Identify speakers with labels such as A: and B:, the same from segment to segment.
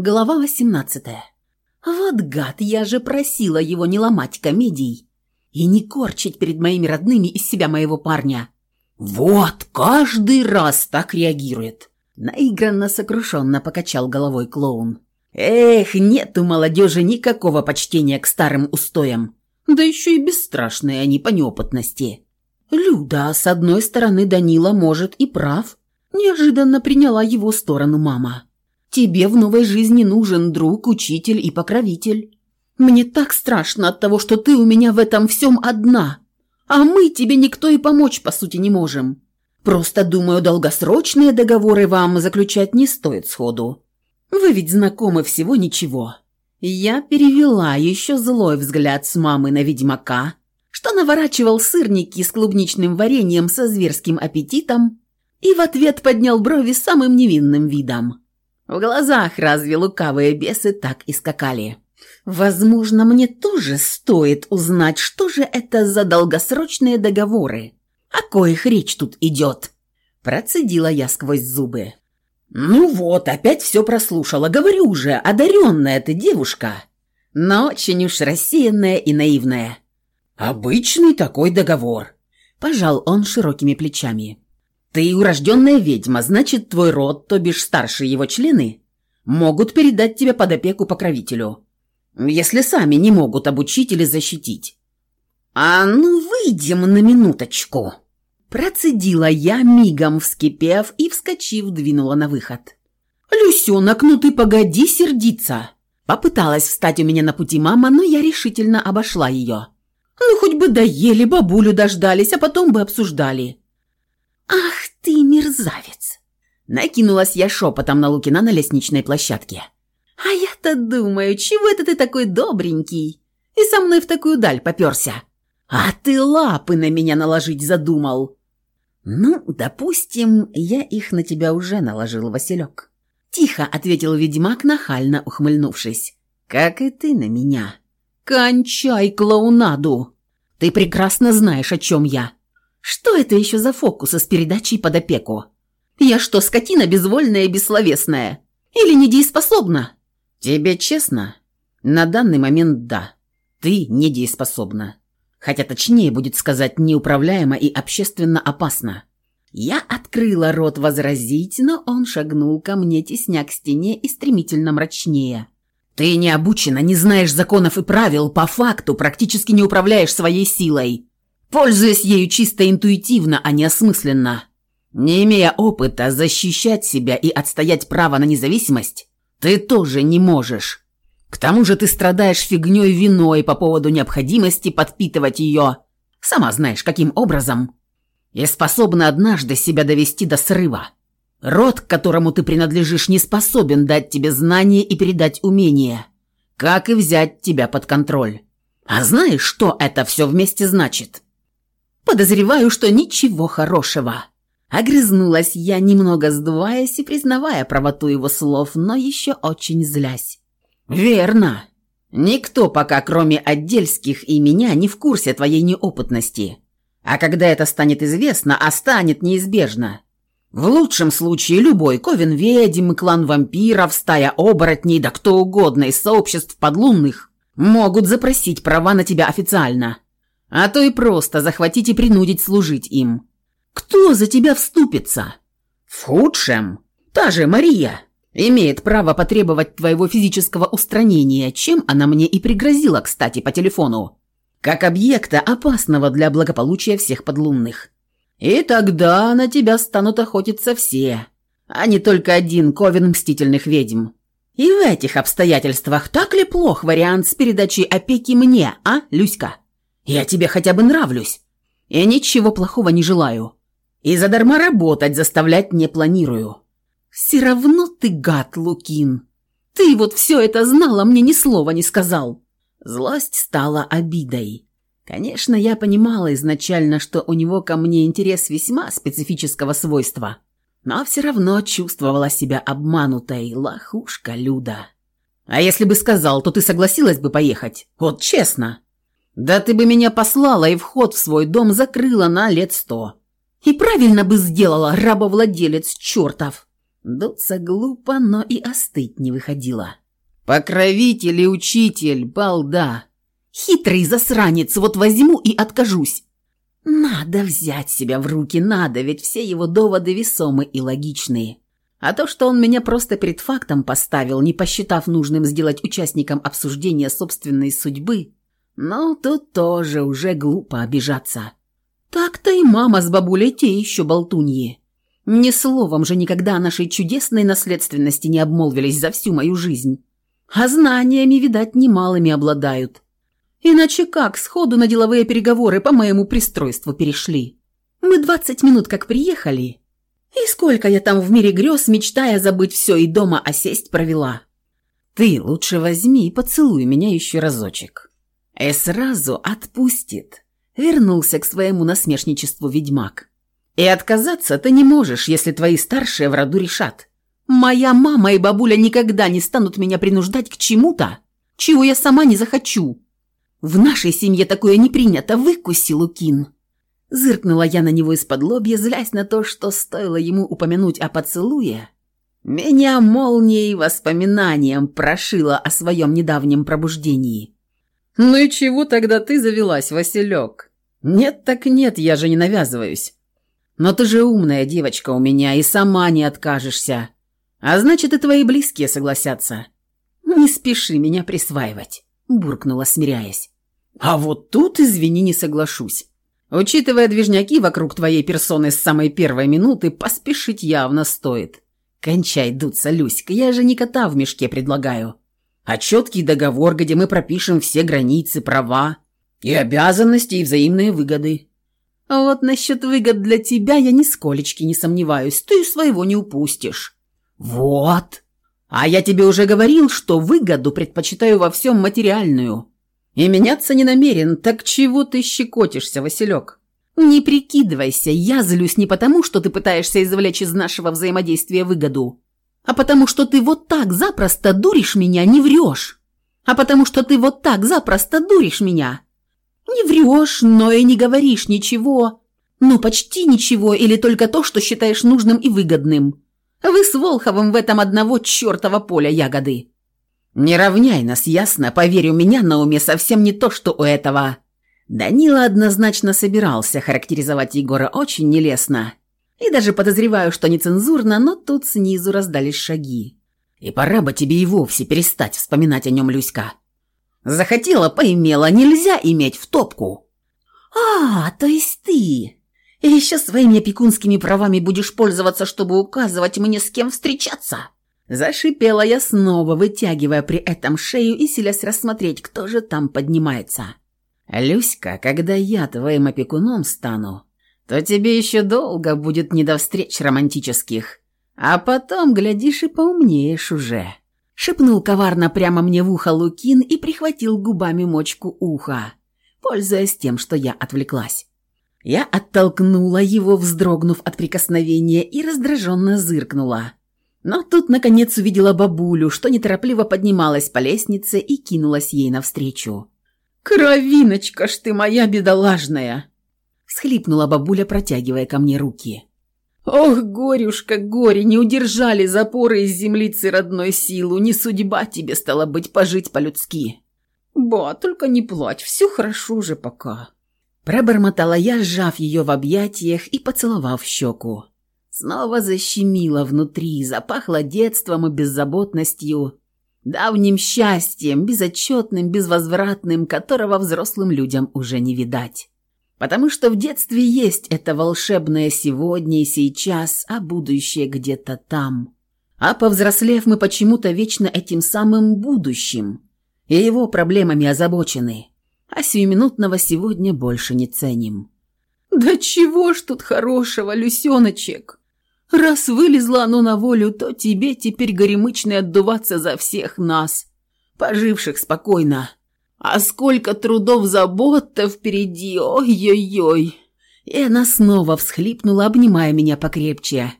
A: Глава 18. Вот гад, я же просила его не ломать комедий и не корчить перед моими родными из себя моего парня. Вот, каждый раз так реагирует. Наигранно сокрушенно покачал головой клоун. Эх, нет у молодежи никакого почтения к старым устоям. Да еще и бесстрашные они по неопытности. Люда, с одной стороны, Данила может и прав. Неожиданно приняла его сторону мама. Тебе в новой жизни нужен друг, учитель и покровитель. Мне так страшно от того, что ты у меня в этом всем одна. А мы тебе никто и помочь, по сути, не можем. Просто, думаю, долгосрочные договоры вам заключать не стоит сходу. Вы ведь знакомы всего ничего. Я перевела еще злой взгляд с мамы на ведьмака, что наворачивал сырники с клубничным вареньем со зверским аппетитом, и в ответ поднял брови самым невинным видом. В глазах разве лукавые бесы так и скакали. Возможно, мне тоже стоит узнать, что же это за долгосрочные договоры, о коих речь тут идет. Процедила я сквозь зубы. «Ну вот, опять все прослушала. Говорю уже, одаренная ты девушка, но очень уж рассеянная и наивная». «Обычный такой договор», – пожал он широкими плечами. Ты урожденная ведьма, значит, твой род, то бишь старшие его члены, могут передать тебя под опеку покровителю, если сами не могут обучить или защитить. А ну, выйдем на минуточку. Процедила я, мигом вскипев и, вскочив, двинула на выход. «Люсенок, ну ты погоди сердиться!» Попыталась встать у меня на пути мама, но я решительно обошла ее. «Ну, хоть бы доели, бабулю дождались, а потом бы обсуждали. «Ах ты, мерзавец!» Накинулась я шепотом на Лукина на лестничной площадке. «А я-то думаю, чего это ты такой добренький и со мной в такую даль попёрся? А ты лапы на меня наложить задумал!» «Ну, допустим, я их на тебя уже наложил, Василек». Тихо ответил ведьмак, нахально ухмыльнувшись. «Как и ты на меня». «Кончай клоунаду! Ты прекрасно знаешь, о чем я. Что это еще за фокусы с передачей под опеку? Я что, скотина безвольная и бессловесная? Или недееспособна? Тебе честно? На данный момент да. Ты недееспособна. Хотя точнее будет сказать неуправляемо и общественно опасно. Я открыла рот возразить, но он шагнул ко мне, тесня к стене и стремительно мрачнее. «Ты не обучена, не знаешь законов и правил, по факту практически не управляешь своей силой пользуясь ею чисто интуитивно, а не осмысленно. Не имея опыта защищать себя и отстоять право на независимость, ты тоже не можешь. К тому же ты страдаешь фигней виной по поводу необходимости подпитывать ее, сама знаешь, каким образом, и способна однажды себя довести до срыва. Род, к которому ты принадлежишь, не способен дать тебе знания и передать умения, как и взять тебя под контроль. А знаешь, что это все вместе значит?» Подозреваю, что ничего хорошего. Огрызнулась я, немного сдуваясь и признавая правоту его слов, но еще очень злясь. «Верно. Никто пока, кроме отдельских и меня, не в курсе твоей неопытности. А когда это станет известно, а станет неизбежно. В лучшем случае любой ковен ведьм, клан вампиров, стая оборотней, да кто угодно из сообществ подлунных могут запросить права на тебя официально а то и просто захватить и принудить служить им. Кто за тебя вступится? В худшем, та же Мария имеет право потребовать твоего физического устранения, чем она мне и пригрозила, кстати, по телефону, как объекта, опасного для благополучия всех подлунных. И тогда на тебя станут охотиться все, а не только один ковен мстительных ведьм. И в этих обстоятельствах так ли плох вариант с передачей опеки мне, а, Люська? Я тебе хотя бы нравлюсь. Я ничего плохого не желаю. И задарма работать заставлять не планирую. Все равно ты гад, Лукин. Ты вот все это знала, мне ни слова не сказал. Злость стала обидой. Конечно, я понимала изначально, что у него ко мне интерес весьма специфического свойства. Но все равно чувствовала себя обманутой, лохушка Люда. А если бы сказал, то ты согласилась бы поехать? Вот честно. Да ты бы меня послала и вход в свой дом закрыла на лет сто. И правильно бы сделала, рабовладелец чертов. Дуться глупо, но и остыть не выходило. «Покровитель и учитель, балда!» «Хитрый засранец, вот возьму и откажусь!» «Надо взять себя в руки, надо, ведь все его доводы весомы и логичные. А то, что он меня просто перед фактом поставил, не посчитав нужным сделать участником обсуждения собственной судьбы, ну, тут тоже уже глупо обижаться. Так-то и мама с бабулей те еще болтуньи. Ни словом же никогда о нашей чудесной наследственности не обмолвились за всю мою жизнь. А знаниями, видать, немалыми обладают. Иначе как сходу на деловые переговоры по моему пристройству перешли? Мы двадцать минут как приехали, и сколько я там в мире грез, мечтая забыть все и дома осесть провела. Ты лучше возьми и поцелуй меня еще разочек. И сразу отпустит. Вернулся к своему насмешничеству ведьмак. И отказаться ты не можешь, если твои старшие в роду решат. Моя мама и бабуля никогда не станут меня принуждать к чему-то, чего я сама не захочу. В нашей семье такое не принято, выкуси, Лукин. Зыркнула я на него из-под лобья, злясь на то, что стоило ему упомянуть о поцелуе. Меня молнией воспоминанием прошило о своем недавнем пробуждении. «Ну и чего тогда ты завелась, Василек?» «Нет так нет, я же не навязываюсь. Но ты же умная девочка у меня и сама не откажешься. А значит, и твои близкие согласятся». «Не спеши меня присваивать», – буркнула, смиряясь. «А вот тут, извини, не соглашусь. Учитывая движняки вокруг твоей персоны с самой первой минуты, поспешить явно стоит. Кончай дуться, Люська, я же не кота в мешке предлагаю. А четкий договор, где мы пропишем все границы, права и обязанности, и взаимные выгоды. А вот насчет выгод для тебя я нисколечки не сомневаюсь, ты своего не упустишь. Вот. А я тебе уже говорил, что выгоду предпочитаю во всем материальную. И меняться не намерен, так чего ты щекотишься, Василек? Не прикидывайся, я злюсь не потому, что ты пытаешься извлечь из нашего взаимодействия выгоду, а потому что ты вот так запросто дуришь меня, не врешь. А потому что ты вот так запросто дуришь меня. Не врешь, но и не говоришь ничего. Ну, почти ничего, или только то, что считаешь нужным и выгодным. Вы с Волховым в этом одного чертова поля ягоды. «Не равняй нас, ясно? Поверь, у меня на уме совсем не то, что у этого». Данила однозначно собирался характеризовать Егора очень нелестно. И даже подозреваю, что нецензурно, но тут снизу раздались шаги. И пора бы тебе и вовсе перестать вспоминать о нем, Люська. Захотела, поимела, нельзя иметь в топку. А, то есть ты. И еще своими опекунскими правами будешь пользоваться, чтобы указывать мне, с кем встречаться. Зашипела я снова, вытягивая при этом шею и селясь рассмотреть, кто же там поднимается. «Люська, когда я твоим опекуном стану, то тебе еще долго будет не до встреч романтических, а потом, глядишь, и поумнеешь уже». Шепнул коварно прямо мне в ухо Лукин и прихватил губами мочку уха, пользуясь тем, что я отвлеклась. Я оттолкнула его, вздрогнув от прикосновения, и раздраженно зыркнула – но тут, наконец, увидела бабулю, что неторопливо поднималась по лестнице и кинулась ей навстречу. «Кровиночка ж ты моя бедолажная!» Схлипнула бабуля, протягивая ко мне руки. «Ох, горюшка, горе, не удержали запоры из землицы родной силу, не судьба тебе стало быть пожить по-людски». «Ба, только не плачь, все хорошо же пока». Пробормотала я, сжав ее в объятиях и поцеловав щеку. Снова защемило внутри, запахло детством и беззаботностью, давним счастьем, безотчетным, безвозвратным, которого взрослым людям уже не видать. Потому что в детстве есть это волшебное сегодня и сейчас, а будущее где-то там. А повзрослев, мы почему-то вечно этим самым будущим и его проблемами озабочены, а сиюминутного сегодня больше не ценим. «Да чего ж тут хорошего, Люсеночек?» Раз вылезла оно на волю, то тебе теперь горемычный отдуваться за всех нас, поживших спокойно. А сколько трудов забот-то впереди, ой-ой-ой!» И она снова всхлипнула, обнимая меня покрепче.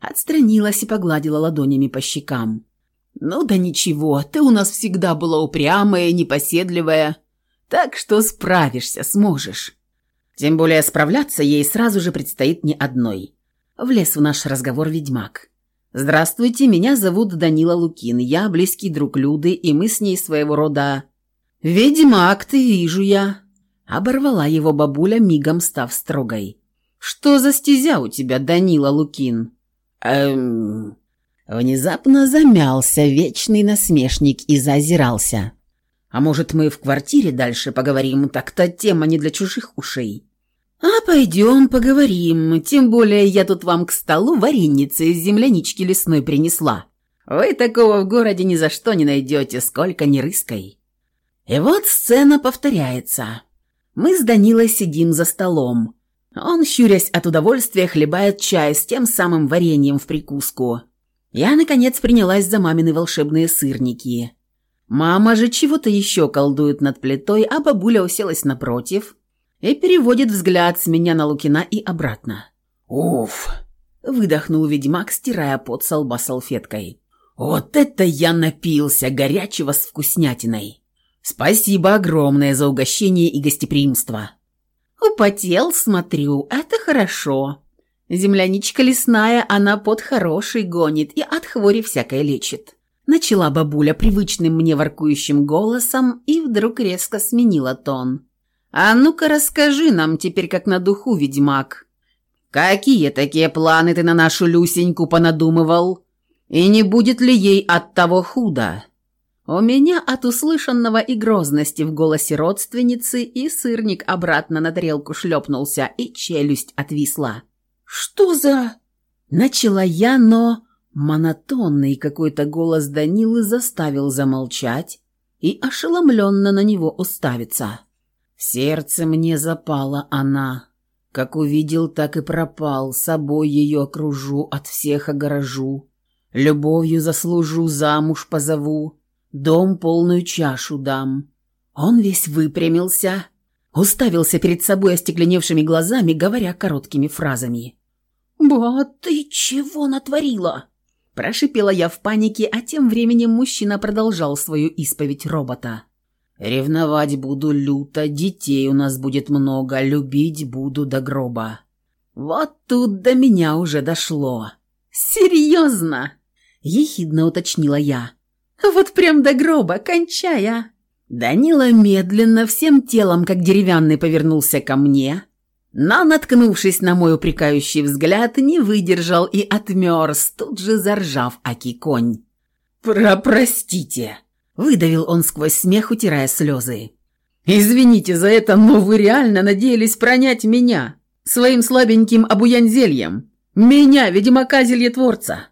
A: Отстранилась и погладила ладонями по щекам. «Ну да ничего, ты у нас всегда была упрямая, непоседливая, так что справишься, сможешь. Тем более справляться ей сразу же предстоит не одной». Влез в наш разговор ведьмак. «Здравствуйте, меня зовут Данила Лукин. Я близкий друг Люды, и мы с ней своего рода...» «Ведьмак, ты вижу я!» Оборвала его бабуля, мигом став строгой. «Что за стезя у тебя, Данила Лукин?» «Эм...» Внезапно замялся вечный насмешник и зазирался. «А может, мы в квартире дальше поговорим? Так-то тема не для чужих ушей». «А пойдем поговорим, тем более я тут вам к столу вареницы из землянички лесной принесла. Вы такого в городе ни за что не найдете, сколько ни рыской». И вот сцена повторяется. Мы с Данилой сидим за столом. Он, щурясь от удовольствия, хлебает чай с тем самым вареньем в прикуску. Я, наконец, принялась за мамины волшебные сырники. Мама же чего-то еще колдует над плитой, а бабуля уселась напротив и переводит взгляд с меня на Лукина и обратно. «Уф!» – выдохнул ведьмак, стирая пот со лба салфеткой. «Вот это я напился горячего с вкуснятиной! Спасибо огромное за угощение и гостеприимство!» «Употел, смотрю, это хорошо. Земляничка лесная, она под хороший гонит и от хвори всякой лечит». Начала бабуля привычным мне воркующим голосом и вдруг резко сменила тон. «А ну-ка расскажи нам теперь как на духу, ведьмак. Какие такие планы ты на нашу Люсеньку понадумывал? И не будет ли ей от того худо?» У меня от услышанного и грозности в голосе родственницы и сырник обратно на тарелку шлепнулся, и челюсть отвисла. «Что за...» Начала я, но... Монотонный какой-то голос Данилы заставил замолчать и ошеломленно на него уставиться. В сердце мне запала она. Как увидел, так и пропал, собой ее окружу, от всех огорожу. Любовью заслужу, замуж позову дом полную чашу дам». Он весь выпрямился, уставился перед собой остекленевшими глазами, говоря короткими фразами. «Ба, ты чего натворила?» Прошипела я в панике, а тем временем мужчина продолжал свою исповедь робота. «Ревновать буду люто, детей у нас будет много, любить буду до гроба». Вот тут до меня уже дошло. «Серьезно?» – ехидно уточнила я. Вот прям до гроба, кончая. Данила медленно, всем телом, как деревянный, повернулся ко мне, но, наткнувшись на мой упрекающий взгляд, не выдержал и отмерз, тут же заржав аки конь. «Про-простите!» – выдавил он сквозь смех, утирая слезы. «Извините за это, но вы реально надеялись пронять меня своим слабеньким обуянзельем. Меня, ведьмака зельетворца.